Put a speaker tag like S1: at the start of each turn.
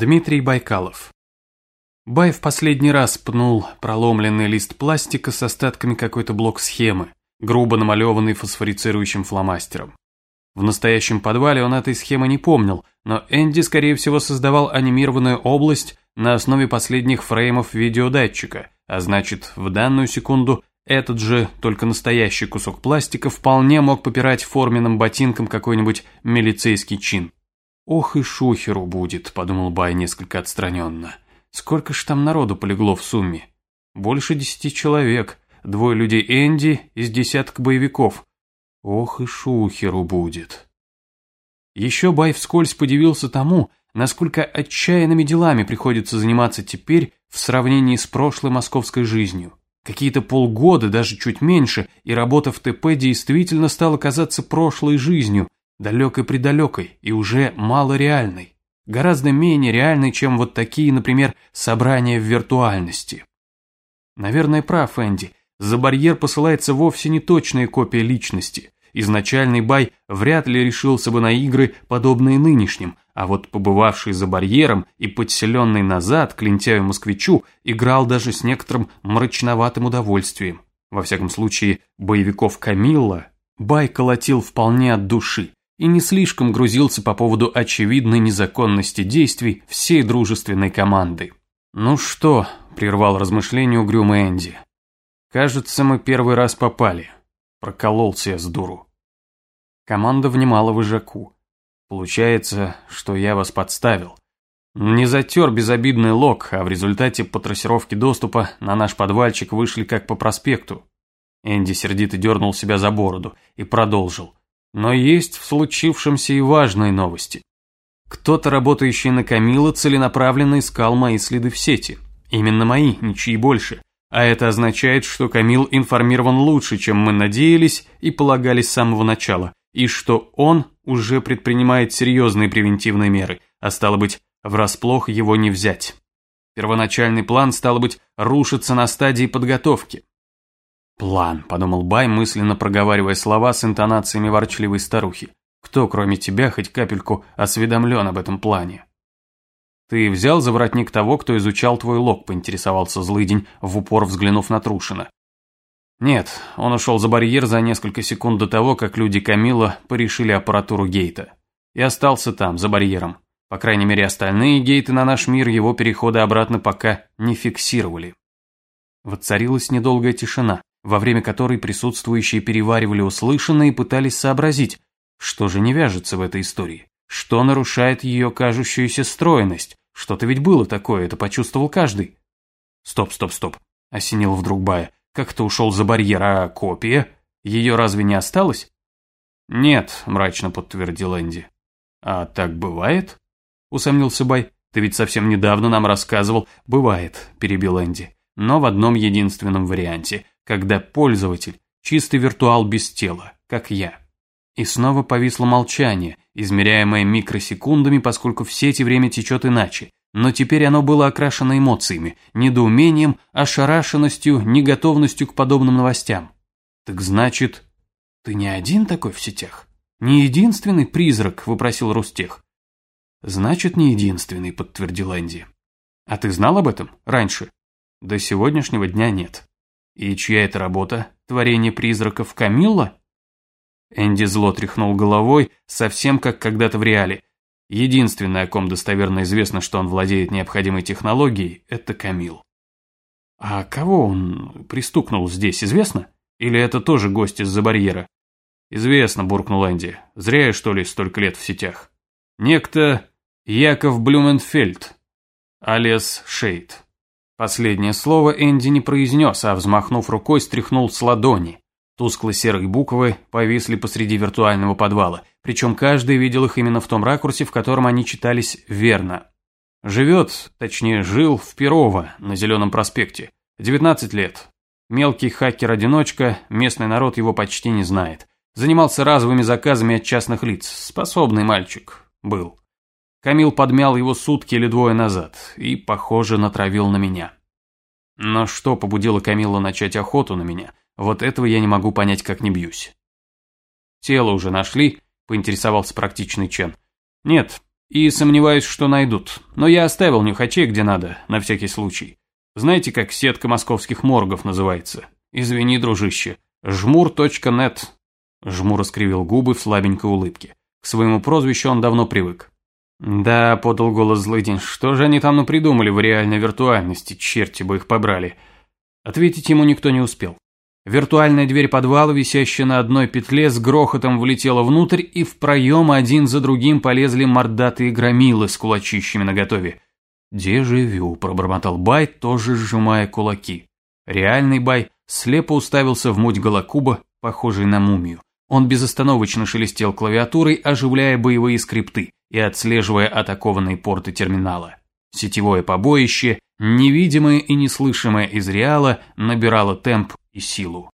S1: Дмитрий Байкалов. Бай в последний раз пнул проломленный лист пластика с остатками какой-то блок-схемы, грубо намалеванный фосфорицирующим фломастером. В настоящем подвале он этой схемы не помнил, но Энди, скорее всего, создавал анимированную область на основе последних фреймов видеодатчика, а значит, в данную секунду этот же, только настоящий кусок пластика вполне мог попирать форменным ботинком какой-нибудь милицейский чин. «Ох и шухеру будет», – подумал Бай несколько отстраненно. «Сколько ж там народу полегло в сумме? Больше десяти человек, двое людей Энди из десяток боевиков. Ох и шухеру будет». Еще Бай вскользь подивился тому, насколько отчаянными делами приходится заниматься теперь в сравнении с прошлой московской жизнью. Какие-то полгода, даже чуть меньше, и работа в ТП действительно стала казаться прошлой жизнью, далекой-предалекой и уже малореальной, гораздо менее реальной, чем вот такие, например, собрания в виртуальности. Наверное, прав Энди, за барьер посылается вовсе не точная копия личности. Изначальный Бай вряд ли решился бы на игры, подобные нынешним, а вот побывавший за барьером и подселенный назад к лентяю-москвичу играл даже с некоторым мрачноватым удовольствием. Во всяком случае, боевиков Камилла Бай колотил вполне от души, и не слишком грузился по поводу очевидной незаконности действий всей дружественной команды. «Ну что?» – прервал размышление угрюмый Энди. «Кажется, мы первый раз попали. Прокололся я с дуру». Команда внимала выжаку. «Получается, что я вас подставил. Не затер безобидный лог, а в результате по трассировке доступа на наш подвальчик вышли как по проспекту». Энди сердито дернул себя за бороду и продолжил. Но есть в случившемся и важные новости. Кто-то, работающий на Камила, целенаправленно искал мои следы в сети. Именно мои, ничьи больше. А это означает, что Камил информирован лучше, чем мы надеялись и полагали с самого начала, и что он уже предпринимает серьезные превентивные меры, а стало быть, врасплох его не взять. Первоначальный план, стало быть, рушится на стадии подготовки. «План», – подумал Бай, мысленно проговаривая слова с интонациями ворчливой старухи. «Кто, кроме тебя, хоть капельку осведомлен об этом плане?» «Ты взял за воротник того, кто изучал твой лог», – поинтересовался злыдень, в упор взглянув на Трушина. «Нет, он ушел за барьер за несколько секунд до того, как люди Камила порешили аппаратуру гейта. И остался там, за барьером. По крайней мере, остальные гейты на наш мир его перехода обратно пока не фиксировали». Воцарилась недолгая тишина во время которой присутствующие переваривали услышанное и пытались сообразить, что же не вяжется в этой истории, что нарушает ее кажущуюся стройность. Что-то ведь было такое, это почувствовал каждый. Стоп, стоп, стоп, осенил вдруг Бая. Как-то ушел за барьер, а копия? Ее разве не осталось? Нет, мрачно подтвердил Энди. А так бывает? Усомнился Бай. Ты ведь совсем недавно нам рассказывал. Бывает, перебил Энди. Но в одном единственном варианте когда пользователь – чистый виртуал без тела, как я. И снова повисло молчание, измеряемое микросекундами, поскольку в сети время течет иначе, но теперь оно было окрашено эмоциями, недоумением, ошарашенностью, неготовностью к подобным новостям. Так значит, ты не один такой в сетях? Не единственный призрак, выпросил Рустех. Значит, не единственный, подтвердил Энди. А ты знал об этом раньше? До сегодняшнего дня нет. И чья это работа? Творение призраков Камилла? Энди зло тряхнул головой, совсем как когда-то в реале. Единственное, о ком достоверно известно, что он владеет необходимой технологией, это Камил. А кого он пристукнул здесь, известно? Или это тоже гость из-за барьера? Известно, буркнул Энди. Зря я, что ли, столько лет в сетях. Некто Яков Блюменфельд, алиас Шейд. Последнее слово Энди не произнес, а взмахнув рукой, стряхнул с ладони. Тускло-серые буквы повисли посреди виртуального подвала, причем каждый видел их именно в том ракурсе, в котором они читались верно. Живет, точнее жил, в Перово, на Зеленом проспекте. 19 лет. Мелкий хакер-одиночка, местный народ его почти не знает. Занимался разовыми заказами от частных лиц. Способный мальчик. Был. Камил подмял его сутки или двое назад и, похоже, натравил на меня. Но что побудило Камила начать охоту на меня, вот этого я не могу понять, как не бьюсь. «Тело уже нашли?» – поинтересовался практичный Чен. «Нет, И сомневаюсь, что найдут. Но я оставил нюхачей где надо, на всякий случай. Знаете, как сетка московских моргов называется? Извини, дружище. Жмур.нет. Жмур раскривил губы в слабенькой улыбке. К своему прозвищу он давно привык. «Да», — подал голос Злыдень, — «что же они там напридумали в реальной виртуальности? Черти бы их побрали». Ответить ему никто не успел. Виртуальная дверь подвала, висящая на одной петле, с грохотом влетела внутрь, и в проем один за другим полезли мордатые громилы с кулачищами наготове. «Дежавю», – пробормотал Бай, тоже сжимая кулаки. Реальный Бай слепо уставился в муть голокуба, похожий на мумию. Он безостановочно шелестел клавиатурой, оживляя боевые скрипты и отслеживая атакованные порты терминала. Сетевое побоище, невидимое и неслышимое из реала, набирало темп и силу.